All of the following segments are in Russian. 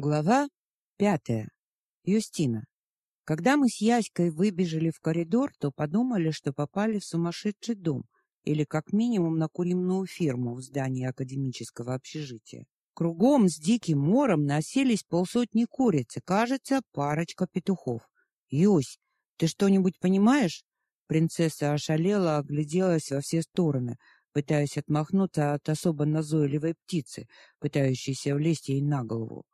Глава пятая. Юстина. Когда мы с Яськой выбежали в коридор, то подумали, что попали в сумасшедший дом или как минимум на куримную ферму в здании академического общежития. Кругом с диким мором носились полсотни куриц и, кажется, парочка петухов. Юсь, ты что-нибудь понимаешь? Принцесса ошалела, огляделась во все стороны, пытаясь отмахнуться от особо назойливой птицы, пытающейся влезть ей на голову.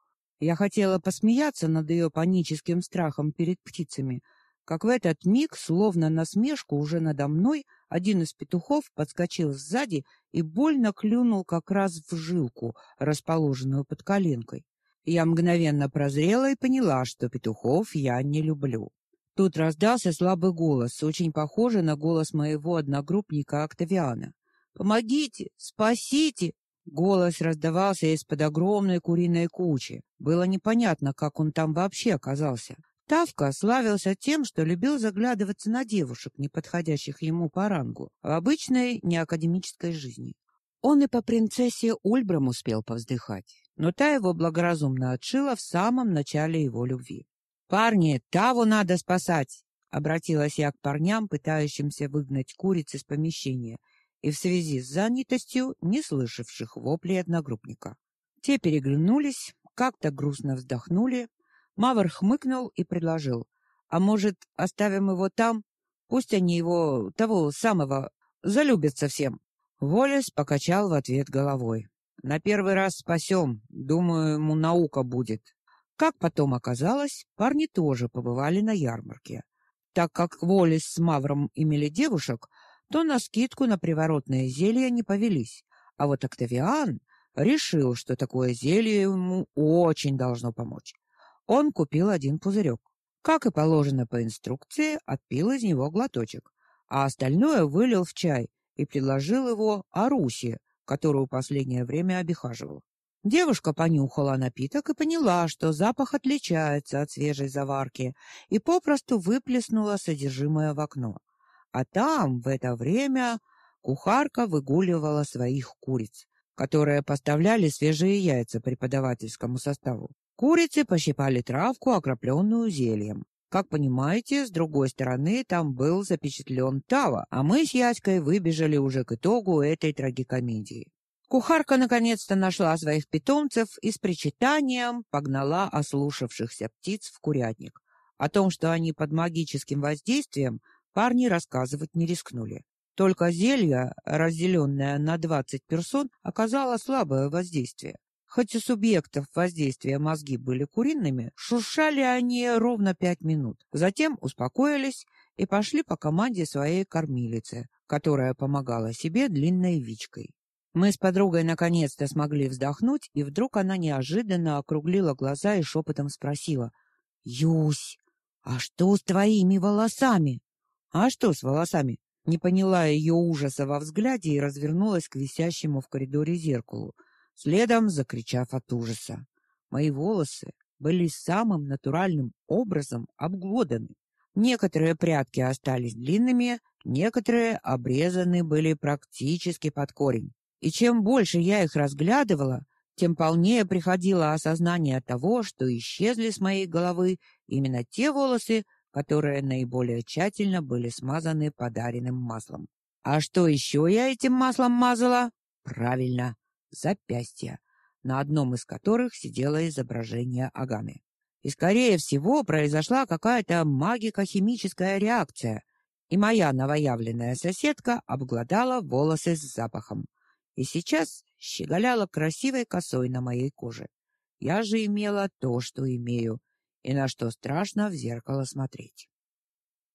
Я хотела посмеяться над ее паническим страхом перед птицами, как в этот миг, словно насмешку уже надо мной, один из петухов подскочил сзади и больно клюнул как раз в жилку, расположенную под коленкой. Я мгновенно прозрела и поняла, что петухов я не люблю. Тут раздался слабый голос, очень похожий на голос моего одногруппника Октавиана. «Помогите! Спасите! Голос раздавался из-под огромной куриной кучи. Было непонятно, как он там вообще оказался. Тавка славился тем, что любил заглядываться на девушек, не подходящих ему по рангу, в обычной неакадемической жизни. Он и по принцессе Ульбрам успел повздыхать, но та его благоразумно отшила в самом начале его любви. «Парни, Таву надо спасать!» — обратилась я к парням, пытающимся выгнать куриц из помещения — и в связи с занятостью не слышавших воплей одногруппника. Те переглянулись, как-то грустно вздохнули. Мавр хмыкнул и предложил: "А может, оставим его там? Пусть они его того самого залюбятся всем". Волес покачал в ответ головой. "На первый раз спасем. Думаю, ему наука будет". Как потом оказалось, парни тоже побывали на ярмарке. Так как Волес с Мавром имели девушек, то на скидку на приворотное зелье не повелись. А вот Октавиан решил, что такое зелье ему очень должно помочь. Он купил один пузырек. Как и положено по инструкции, отпил из него глоточек, а остальное вылил в чай и предложил его Арусе, которую последнее время обихаживал. Девушка понюхала напиток и поняла, что запах отличается от свежей заварки, и попросту выплеснула содержимое в окно. А там в это время кухарка выгуливала своих куриц, которые поставляли свежие яйца преподавательскому составу. Курицы пощипали травку, окропленную зельем. Как понимаете, с другой стороны там был запечатлен Тава, а мы с Яськой выбежали уже к итогу этой трагикомедии. Кухарка наконец-то нашла своих питомцев и с причитанием погнала ослушавшихся птиц в курятник. О том, что они под магическим воздействием, Парни рассказывать не рискнули. Только зелье, разделенное на 20 персон, оказало слабое воздействие. Хоть у субъектов воздействия мозги были куриными, шуршали они ровно пять минут. Затем успокоились и пошли по команде своей кормилицы, которая помогала себе длинной вичкой. Мы с подругой наконец-то смогли вздохнуть, и вдруг она неожиданно округлила глаза и шепотом спросила: "Юсь, а что с твоими волосами?" А что с волосами? Не поняла ее ужаса во взгляде и развернулась к висящему в коридоре зеркалу, следом закричав от ужаса. Мои волосы были самым натуральным образом обглоданы. Некоторые прядки остались длинными, некоторые обрезаны были практически под корень. И чем больше я их разглядывала, тем полнее приходило осознание того, что исчезли с моей головы именно те волосы, которые наиболее тщательно были смазаны подаренным маслом. А что еще я этим маслом мазала? Правильно, запястья, на одном из которых сидело изображение Аганы. И скорее всего произошла какая-то магико-химическая реакция, и моя новоявленная соседка обглодала волосы с запахом. И сейчас щеголяла красивой косой на моей коже. Я же имела то, что имею, и на что страшно в зеркало смотреть.